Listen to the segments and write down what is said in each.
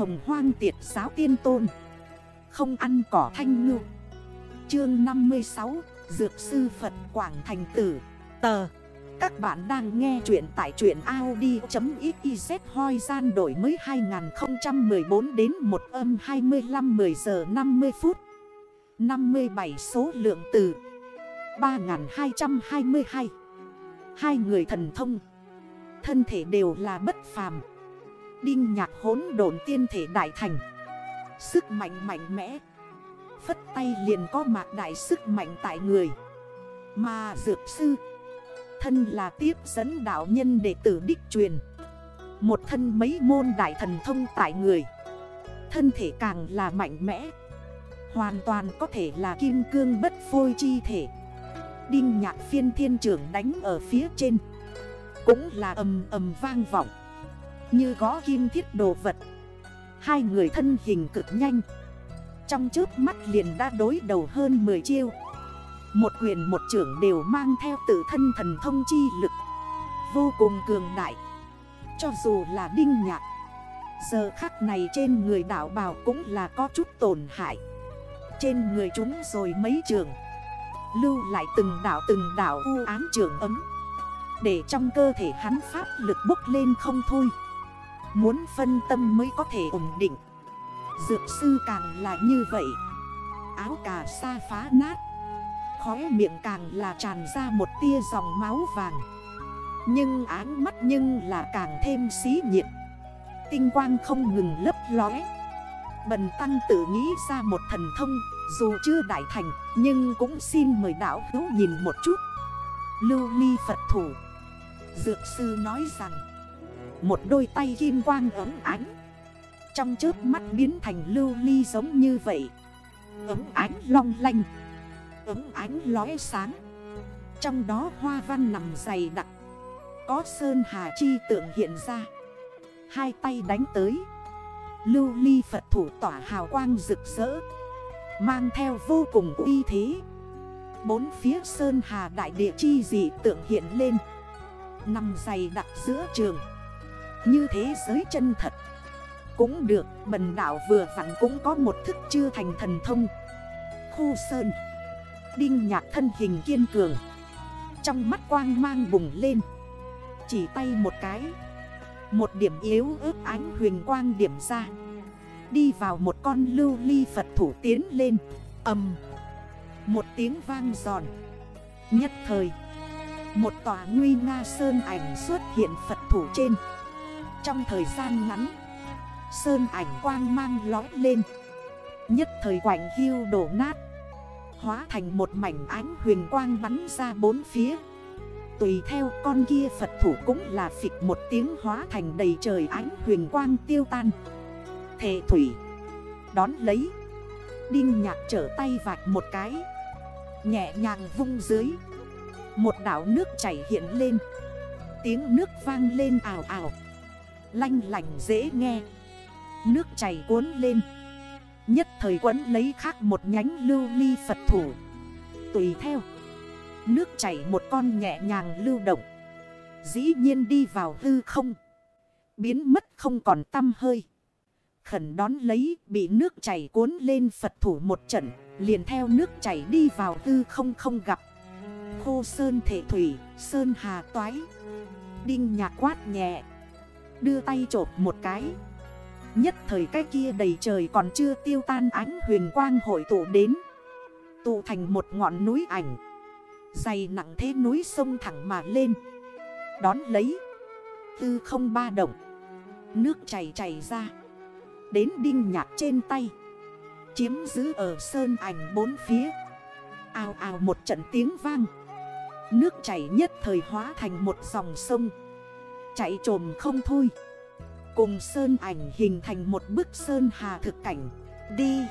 hồng hoang tiệt giáo tiên tôn. Không ăn cỏ thanh ngư. Chương 56 Dược sư Phật Quảng Thành Tử. Tờ. Các bạn đang nghe chuyện tại truyện Audi.xyz hoi gian đổi mới 2014 đến 1 âm 25 10 giờ 50 phút. 57 số lượng từ 3222 Hai người thần thông. Thân thể đều là bất phàm. Đinh nhạc hốn độn tiên thể đại thành. Sức mạnh mạnh mẽ. Phất tay liền có mạc đại sức mạnh tại người. Mà dược sư. Thân là tiếp dẫn đạo nhân đệ tử đích truyền. Một thân mấy môn đại thần thông tại người. Thân thể càng là mạnh mẽ. Hoàn toàn có thể là kim cương bất phôi chi thể. Đinh nhạc phiên thiên trưởng đánh ở phía trên. Cũng là ầm ầm vang vọng. Như gõ kim thiết đồ vật. Hai người thân hình cực nhanh. Trong trước mắt liền đã đối đầu hơn 10 chiêu. Một quyền một trưởng đều mang theo tự thân thần thông chi lực. Vô cùng cường đại. Cho dù là đinh nhạc, Giờ khắc này trên người đảo bào cũng là có chút tổn hại. Trên người chúng rồi mấy trường, Lưu lại từng đảo từng đảo u ám trường ấm. Để trong cơ thể hắn pháp lực bốc lên không thôi. Muốn phân tâm mới có thể ổn định. Dược sư càng là như vậy. Áo cà sa phá nát. Khóe miệng càng là tràn ra một tia dòng máu vàng. Nhưng áng mắt nhưng là càng thêm xí nhiệt. Tinh quang không ngừng lấp lóe. Bần tăng tự nghĩ ra một thần thông, Dù chưa đại thành, Nhưng cũng xin mời đảo hữu nhìn một chút. Lưu ly Phật thủ. Dược sư nói rằng một đôi tay kim quang ấm ánh. Trong trước mắt biến thành lưu ly giống như vậy. Ấm ánh long lanh. Ấm ánh lóe sáng. Trong đó hoa văn nằm dày đặc. Có sơn hà chi tượng hiện ra. Hai tay đánh tới. Lưu ly Phật thủ tỏa hào quang rực rỡ. Mang theo vô cùng uy thế. Bốn phía sơn hà đại địa chi dị tượng hiện lên. Nằm dày đặc giữa trường. Như thế giới chân thật. Cũng được, bần đảo vừa vặn cũng có một thức chưa thành thần thông. Khu sơn. Đinh nhạc thân hình kiên cường. Trong mắt quang mang bùng lên. Chỉ tay một cái. Một điểm yếu ớt ánh huyền quang điểm ra. Đi vào một con lưu ly Phật thủ tiến lên. Âm Một tiếng vang giòn. Nhất thời, Một tòa nguy nga sơn ảnh xuất hiện Phật thủ trên. Trong thời gian ngắn. Sơn ảnh quang mang lói lên. Nhất thời quảnh hưu đổ nát. Hóa thành một mảnh ánh huyền quang bắn ra bốn phía. Tùy theo con kia Phật thủ cũng là phịch một tiếng hóa thành đầy trời ánh huyền quang tiêu tan. Thề thủy. Đón lấy. Đinh nhạc trở tay vạch một cái. Nhẹ nhàng vung dưới. Một đảo nước chảy hiện lên. Tiếng nước vang lên ảo ảo Lanh lành dễ nghe. Nước chảy cuốn lên. Nhất thời quấn lấy khác một nhánh lưu ly Phật thủ. Tùy theo. Nước chảy một con nhẹ nhàng lưu động. Dĩ nhiên đi vào hư không. Biến mất không còn tâm hơi. Khẩn đón lấy, bị nước chảy cuốn lên Phật thủ một trận, Liền theo nước chảy đi vào hư không không gặp. Khô sơn thể thủy, Sơn hà toái. Đinh nhạc quát nhẹ. Đưa tay trộp một cái. Nhất thời cái kia đầy trời còn chưa tiêu tan ánh huyền quang hội tụ đến. Tụ thành một ngọn núi ảnh. Dày nặng thế núi sông thẳng mà lên. Đón lấy. Tư không ba động. Nước chảy chảy ra. Đến đinh nhạc trên tay. Chiếm giữ ở sơn ảnh bốn phía. Ào ào một trận tiếng vang. Nước chảy nhất thời hóa thành một dòng sông. Chạy trồm không thôi. Cùng sơn ảnh hình thành một bức sơn hà thực cảnh. Đi.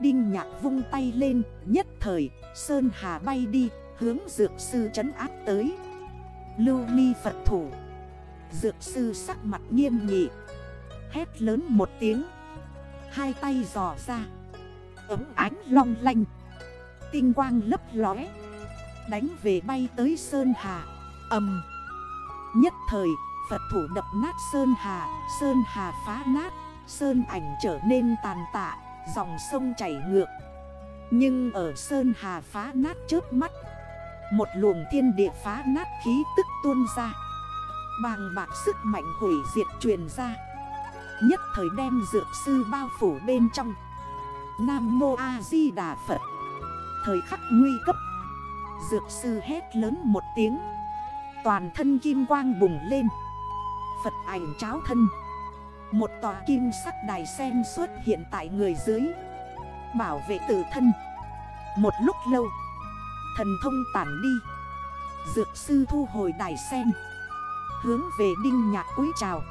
Đinh nhạc vung tay lên, Nhất thời, Sơn Hà bay đi, Hướng dược sư trấn áp tới. Lưu ly Phật thủ. Dược sư sắc mặt nghiêm nghị. Hét lớn một tiếng. Hai tay dò ra. Ấm ánh long lanh. Tinh quang lấp lóe. Đánh về bay tới Sơn Hà. Âm Nhất thời, Phật thủ đập nát Sơn Hà Sơn Hà phá nát, Sơn ảnh trở nên tàn tạ, Dòng sông chảy ngược. Nhưng ở Sơn Hà phá nát chớp mắt, Một luồng thiên địa phá nát khí tức tuôn ra. Bàng bạc sức mạnh hủy diệt truyền ra. Nhất thời đem dược sư bao phủ bên trong. Nam Mô A Di Đà Phật. Thời khắc nguy cấp. Dược sư hét lớn một tiếng. Toàn thân kim quang bùng lên. Phật ảnh cháo thân. Một tòa kim sắc đài sen xuất hiện tại người dưới. Bảo vệ tử thân. Một lúc lâu, Thần thông tản đi. Dược sư thu hồi đài sen. Hướng về đinh nhạc cúi chào.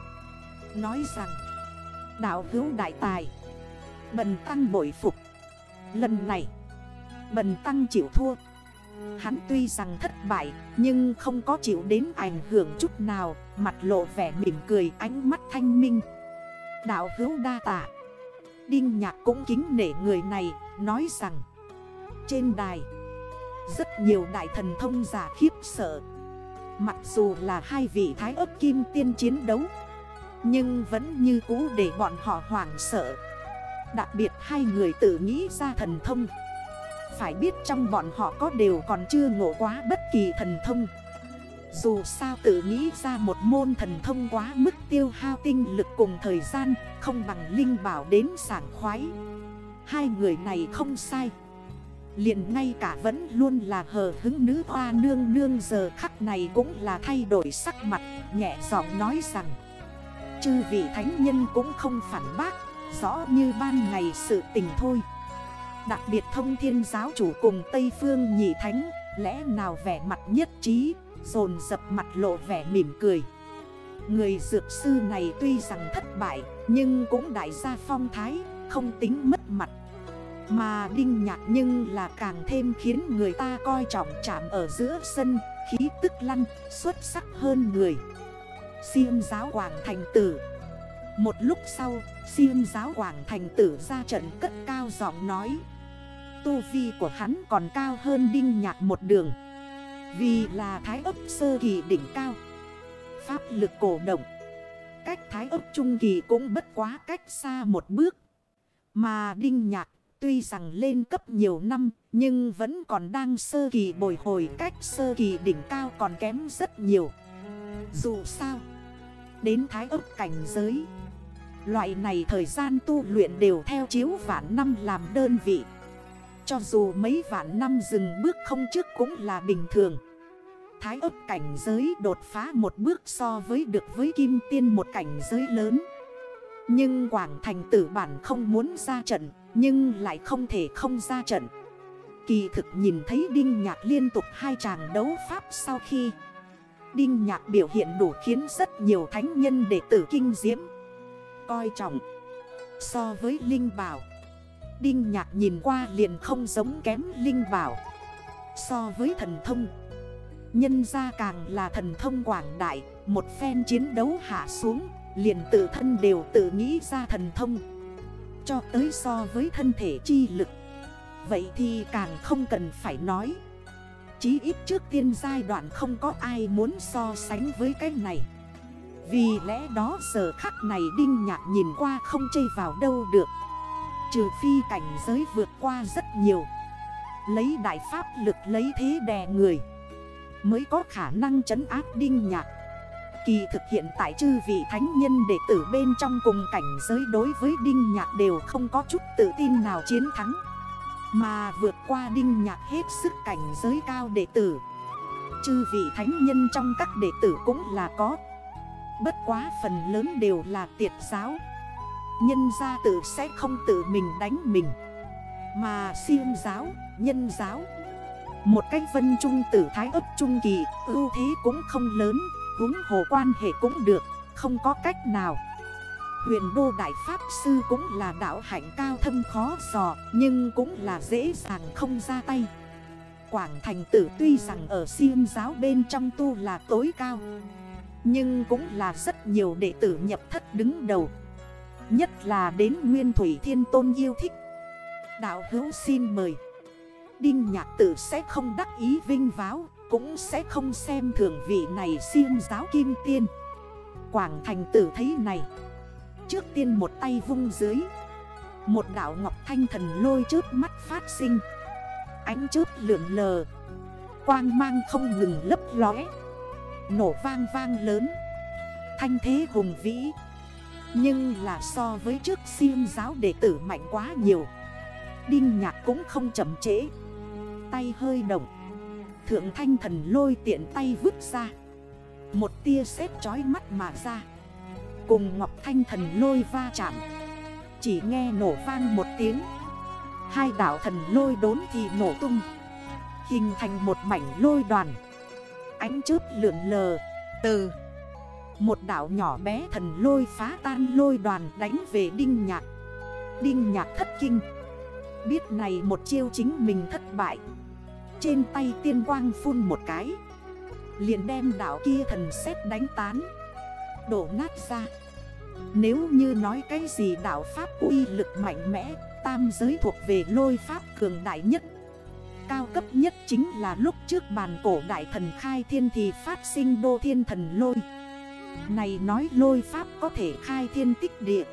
Nói rằng, Đạo hữu đại tài, Bần tăng bội phục. Lần này, Bần tăng chịu thua. Hắn tuy rằng thất bại, Nhưng không có chịu đến ảnh hưởng chút nào, Mặt lộ vẻ mỉm cười, ánh mắt thanh minh. Đạo hữu đa tạ. Đinh nhạc cũng kính nể người này, Nói rằng, Trên đài, Rất nhiều đại thần thông giả khiếp sợ. Mặc dù là hai vị thái ấp kim tiên chiến đấu, Nhưng vẫn như cũ để bọn họ hoảng sợ. Đặc biệt hai người tự nghĩ ra thần thông. Phải biết trong bọn họ có đều còn chưa ngộ quá bất kỳ thần thông. Dù sao tự nghĩ ra một môn thần thông quá mức tiêu hao tinh lực cùng thời gian, Không bằng linh bảo đến sảng khoái. Hai người này không sai. Liền ngay cả vẫn luôn là hờ hứng nữ hoa nương nương giờ khắc này cũng là thay đổi sắc mặt, Nhẹ giọng nói rằng, Chư vị thánh nhân cũng không phản bác, Rõ như ban ngày sự tình thôi. Đặc biệt thông thiên giáo chủ cùng Tây Phương nhị thánh, Lẽ nào vẻ mặt nhất trí, Dồn dập mặt lộ vẻ mỉm cười. Người dược sư này tuy rằng thất bại, Nhưng cũng đại gia phong thái, Không tính mất mặt. Mà đinh nhạc nhưng là càng thêm khiến người ta coi trọng chạm ở giữa sân, Khí tức lăn xuất sắc hơn người. Xiêm giáo hoàng thành tử một lúc sau Siêng giáo hoàng thành tử ra trận cất cao giọng nói. Tu vi của hắn còn cao hơn đinh nhạc một đường. Vì là thái ấp sơ kỳ đỉnh cao. Pháp lực cổ động. Cách thái ấp trung kỳ cũng bất quá cách xa một bước. Mà đinh nhạc tuy rằng lên cấp nhiều năm, Nhưng vẫn còn đang sơ kỳ bồi hồi cách sơ kỳ đỉnh cao còn kém rất nhiều. Dù sao, Đến thái ấp cảnh giới Loại này thời gian tu luyện đều theo chiếu vạn năm làm đơn vị. Cho dù mấy vạn năm dừng bước không trước cũng là bình thường. Thái ấp cảnh giới đột phá một bước so với được với kim tiên một cảnh giới lớn. Nhưng Quảng Thành tử bản không muốn ra trận, Nhưng lại không thể không ra trận. Kỳ thực nhìn thấy Đinh Nhạc liên tục hai chàng đấu pháp sau khi Đinh Nhạc biểu hiện đủ khiến rất nhiều thánh nhân đệ tử kinh diễm coi trọng. So với Linh Bảo, Đinh Nhạc nhìn qua liền không giống kém Linh Bảo. So với thần thông, Nhân ra càng là thần thông quảng đại, Một phen chiến đấu hạ xuống, Liền tự thân đều tự nghĩ ra thần thông. Cho tới so với thân thể chi lực, Vậy thì càng không cần phải nói. Chí ít trước tiên giai đoạn không có ai muốn so sánh với cái này vì lẽ đó giờ khắc này Đinh Nhạc nhìn qua không chây vào đâu được. Trừ phi cảnh giới vượt qua rất nhiều. Lấy đại pháp lực lấy thế đè người. Mới có khả năng trấn áp Đinh Nhạc. Kỳ thực hiện tại chư vị thánh nhân đệ tử bên trong cùng cảnh giới đối với Đinh Nhạc đều không có chút tự tin nào chiến thắng. Mà vượt qua Đinh Nhạc hết sức cảnh giới cao đệ tử. Chư vị thánh nhân trong các đệ tử cũng là có. Bất quá phần lớn đều là tiệt giáo. Nhân gia tự sẽ không tự mình đánh mình. Mà siêng giáo, nhân giáo. Một cách vân trung tử thái ấp trung kỳ ưu thế cũng không lớn Húng hồ quan hệ cũng được Không có cách nào. Huyền đô đại pháp sư cũng là đạo hạnh cao thâm khó sò Nhưng cũng là dễ dàng không ra tay. Quảng thành tử tuy rằng ở siêng giáo bên trong tu là tối cao nhưng cũng là rất nhiều đệ tử nhập thất đứng đầu. Nhất là đến Nguyên Thủy Thiên Tôn yêu thích. Đạo hữu xin mời. Đinh nhạc tử sẽ không đắc ý vinh váo, Cũng sẽ không xem thường vị này siêng giáo kim tiên. Quảng thành tử thấy này. Trước tiên một tay vung dưới. Một đảo ngọc thanh thần lôi trước mắt phát sinh. Ánh chớp lượn lờ. Quang mang không ngừng lấp lóe. Nổ vang vang lớn. Thanh thế hùng vĩ. Nhưng là so với trước siêu giáo đệ tử mạnh quá nhiều. Đinh nhạc cũng không chậm trễ. Tay hơi động. Thượng thanh thần lôi tiện tay vứt ra. Một tia sét chói mắt mà ra. Cùng ngọc thanh thần lôi va chạm. Chỉ nghe nổ vang một tiếng. Hai đảo thần lôi đốn thì nổ tung. Hình thành một mảnh lôi đoàn. Ánh chớp lượn lờ. Từ Một đảo nhỏ bé thần lôi phá tan lôi đoàn đánh về đinh nhạc. Đinh nhạc thất kinh. Biết này một chiêu chính mình thất bại. Trên tay tiên quang phun một cái. Liền đem đảo kia thần xét đánh tán. Đổ nát ra. Nếu như nói cái gì đảo Pháp uy lực mạnh mẽ, Tam giới thuộc về lôi Pháp cường đại nhất Cao cấp nhất chính là lúc trước bàn cổ đại thần khai thiên thì phát sinh đô thiên thần lôi. Này nói lôi Pháp có thể khai thiên tích địa,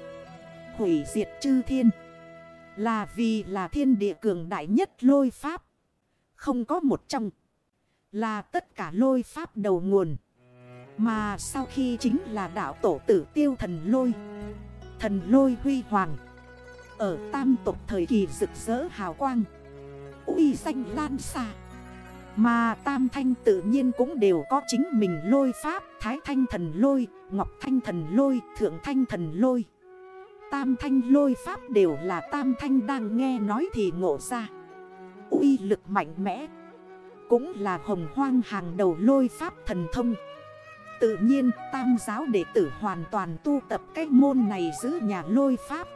Hủy diệt chư thiên. Là vì là thiên địa cường đại nhất lôi Pháp, Không có một trong. Là tất cả lôi Pháp đầu nguồn. Mà sau khi chính là đảo tổ tử tiêu thần lôi Thần lôi huy hoàng. Ở tam tục thời kỳ rực rỡ hào quang uy danh lan xa. Mà tam thanh tự nhiên cũng đều có chính mình lôi pháp Thái thanh thần lôi, ngọc thanh thần lôi, thượng thanh thần lôi. Tam thanh lôi pháp đều là tam thanh đang nghe nói thì ngộ ra. Uy lực mạnh mẽ. Cũng là hồng hoang hàng đầu lôi pháp thần thông. Tự nhiên tam giáo đệ tử hoàn toàn tu tập cái môn này giữ nhà lôi pháp.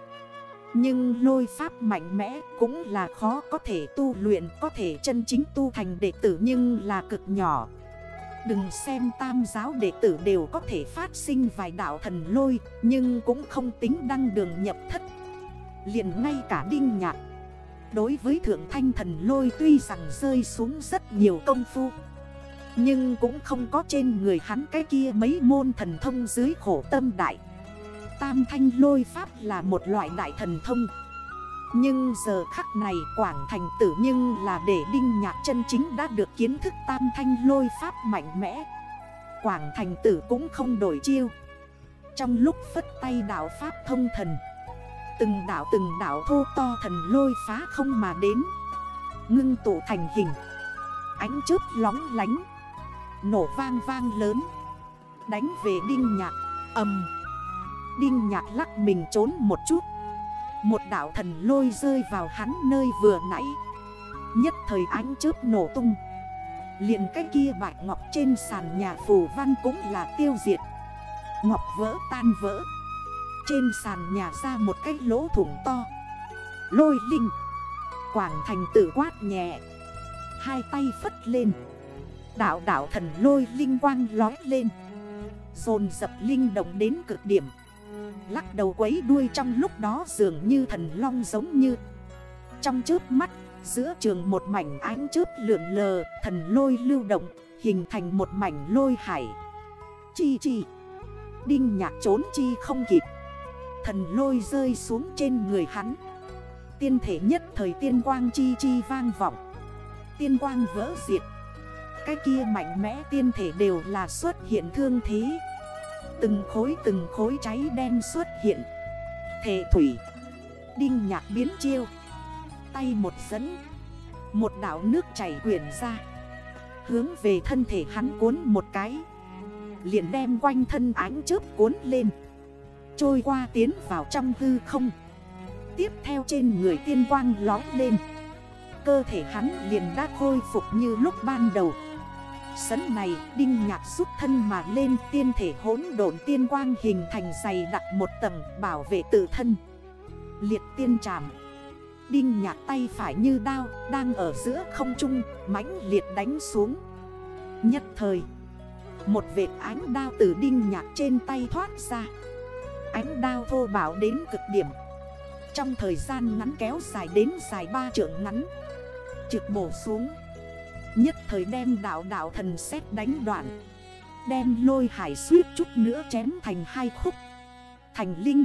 Nhưng lôi pháp mạnh mẽ cũng là khó có thể tu luyện, Có thể chân chính tu thành đệ tử nhưng là cực nhỏ. Đừng xem tam giáo đệ tử đều có thể phát sinh vài đạo thần lôi, Nhưng cũng không tính đăng đường nhập thất. Liền ngay cả đinh nhạc, Đối với thượng thanh thần lôi tuy rằng rơi xuống rất nhiều công phu, Nhưng cũng không có trên người hắn cái kia mấy môn thần thông dưới khổ tâm đại. Tam thanh lôi pháp là một loại đại thần thông. Nhưng giờ khắc này Quảng Thành tử nhưng là để Đinh Nhạc chân chính đã được kiến thức tam thanh lôi pháp mạnh mẽ. Quảng Thành tử cũng không đổi chiêu. Trong lúc phất tay đảo pháp thông thần, Từng đảo từng đảo thô to thần lôi phá không mà đến. Ngưng tụ thành hình, Ánh chớp lóng lánh, Nổ vang vang lớn, Đánh về đinh nhạc âm Đinh nhạc lắc mình trốn một chút. Một đảo thần lôi rơi vào hắn nơi vừa nãy. Nhất thời ánh chớp nổ tung. Liền cái kia bạch ngọc trên sàn nhà phù văn cũng là tiêu diệt. Ngọc vỡ tan vỡ. Trên sàn nhà ra một cái lỗ thủng to. Lôi linh. Quảng thành tử quát nhẹ. Hai tay phất lên. Đảo đảo thần lôi linh quang lói lên. Dồn dập linh động đến cực điểm. Lắc đầu quấy đuôi trong lúc đó dường như thần long giống như. Trong trước mắt, Giữa trường một mảnh ánh chớp lượn lờ, Thần lôi lưu động, Hình thành một mảnh lôi hải. Chi chi. Đinh nhạc trốn chi không kịp. Thần lôi rơi xuống trên người hắn. Tiên thể nhất thời tiên quang chi chi vang vọng. Tiên quang vỡ diệt. Cái kia mạnh mẽ tiên thể đều là xuất hiện thương thế. Từng khối từng khối cháy đen xuất hiện. Thề thủy, Đinh nhạc biến chiêu. Tay một dẫn, Một đảo nước chảy quyển ra. Hướng về thân thể hắn cuốn một cái. Liền đem quanh thân ánh chớp cuốn lên. Trôi qua tiến vào trong hư không. Tiếp theo trên người tiên quang lói lên. Cơ thể hắn liền đã khôi phục như lúc ban đầu. Sấn này, đinh nhạc rút thân mà lên, tiên thể hốn độn tiên quang hình thành dày đặt một tầng, bảo vệ tự thân. Liệt tiên tràm Đinh nhạc tay phải như đao, đang ở giữa không trung, mãnh liệt đánh xuống. Nhất thời, Một vệt ánh đao từ đinh nhạc trên tay thoát ra. Ánh đao vô bảo đến cực điểm. Trong thời gian ngắn kéo dài đến dài ba trượng ngắn, Trực bổ xuống. Nhất thời đem đảo đảo thần xét đánh đoạn. Đem lôi hải suýt chút nữa chém thành hai khúc. Thành linh.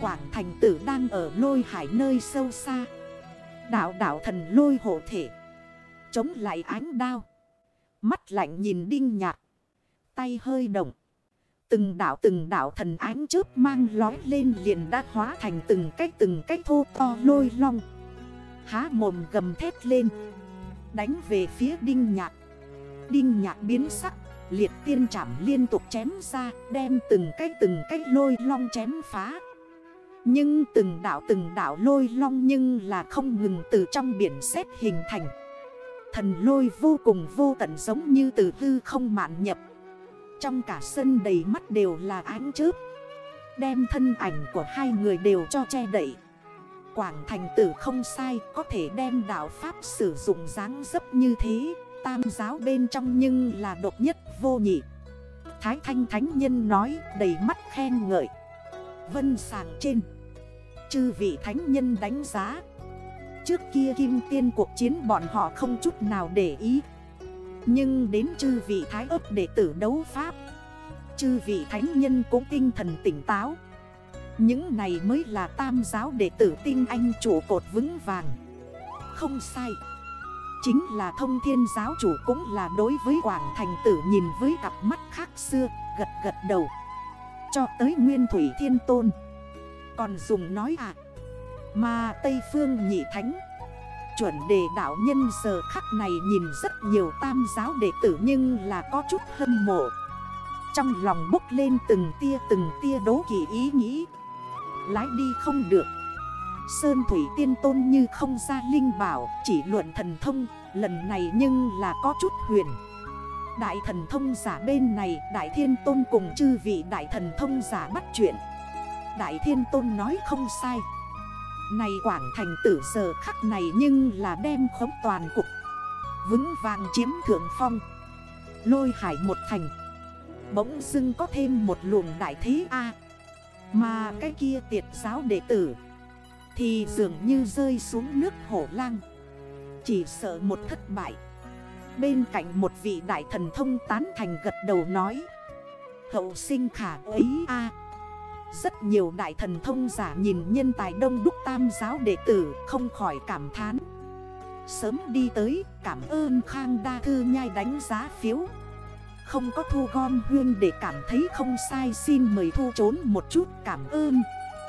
Quảng thành tử đang ở lôi hải nơi sâu xa. Đạo đạo thần lôi hộ thể. Chống lại ánh đao. Mắt lạnh nhìn đinh nhạt Tay hơi động. Từng đảo từng đảo thần ánh chớp mang lói lên liền đã hóa thành từng cách từng cách thô to lôi long. Há mồm gầm thét lên. Đánh về phía đinh nhạc. Đinh nhạc biến sắc, Liệt tiên chảm liên tục chém ra, Đem từng cái từng cái lôi long chém phá. Nhưng từng đảo từng đảo lôi long Nhưng là không ngừng từ trong biển xếp hình thành. Thần lôi vô cùng vô tận giống như từ hư không mạn nhập. Trong cả sân đầy mắt đều là ánh chớp. Đem thân ảnh của hai người đều cho che đậy. Quảng thành tử không sai, Có thể đem đạo Pháp sử dụng dáng dấp như thế, Tam giáo bên trong nhưng là độc nhất vô nhị. Thái thanh thánh nhân nói, đầy mắt khen ngợi. Vân sàng trên. Chư vị thánh nhân đánh giá. Trước kia kim tiên cuộc chiến bọn họ không chút nào để ý. Nhưng đến chư vị thái ấp để tử đấu pháp. Chư vị thánh nhân cũng tinh thần tỉnh táo. Những này mới là tam giáo đệ tử tinh anh chủ cột vững vàng. Không sai. Chính là thông thiên giáo chủ cũng là đối với Quảng Thành tử nhìn với cặp mắt khác xưa, Gật gật đầu. Cho tới Nguyên Thủy Thiên Tôn. Còn dùng nói à. Mà Tây Phương Nhị Thánh. Chuẩn đề đạo nhân giờ khắc này nhìn rất nhiều tam giáo đệ tử nhưng là có chút hâm mộ. Trong lòng bốc lên từng tia từng tia đố kỳ ý nghĩ. Lái đi không được. Sơn Thủy Tiên Tôn như không ra linh bảo, Chỉ luận thần thông, Lần này nhưng là có chút huyền. Đại thần thông giả bên này, Đại Thiên Tôn cùng chư vị Đại thần thông giả bắt chuyện. Đại Thiên Tôn nói không sai. Này Quảng Thành tử giờ khắc này nhưng là đem khống toàn cục. Vững vàng chiếm thượng phong. Lôi hải một thành. Bỗng dưng có thêm một luồng đại thế A. Mà cái kia tiệt giáo đệ tử Thì dường như rơi xuống nước hổ lang. Chỉ sợ một thất bại. Bên cạnh một vị đại thần thông tán thành gật đầu nói, Hậu sinh khả ấy a. Rất nhiều đại thần thông giả nhìn nhân tài đông đúc tam giáo đệ tử không khỏi cảm thán. Sớm đi tới, cảm ơn Khang Đa Thư nhai đánh giá phiếu. Không có thu gom huyên để cảm thấy không sai, xin mời thu trốn một chút, cảm ơn.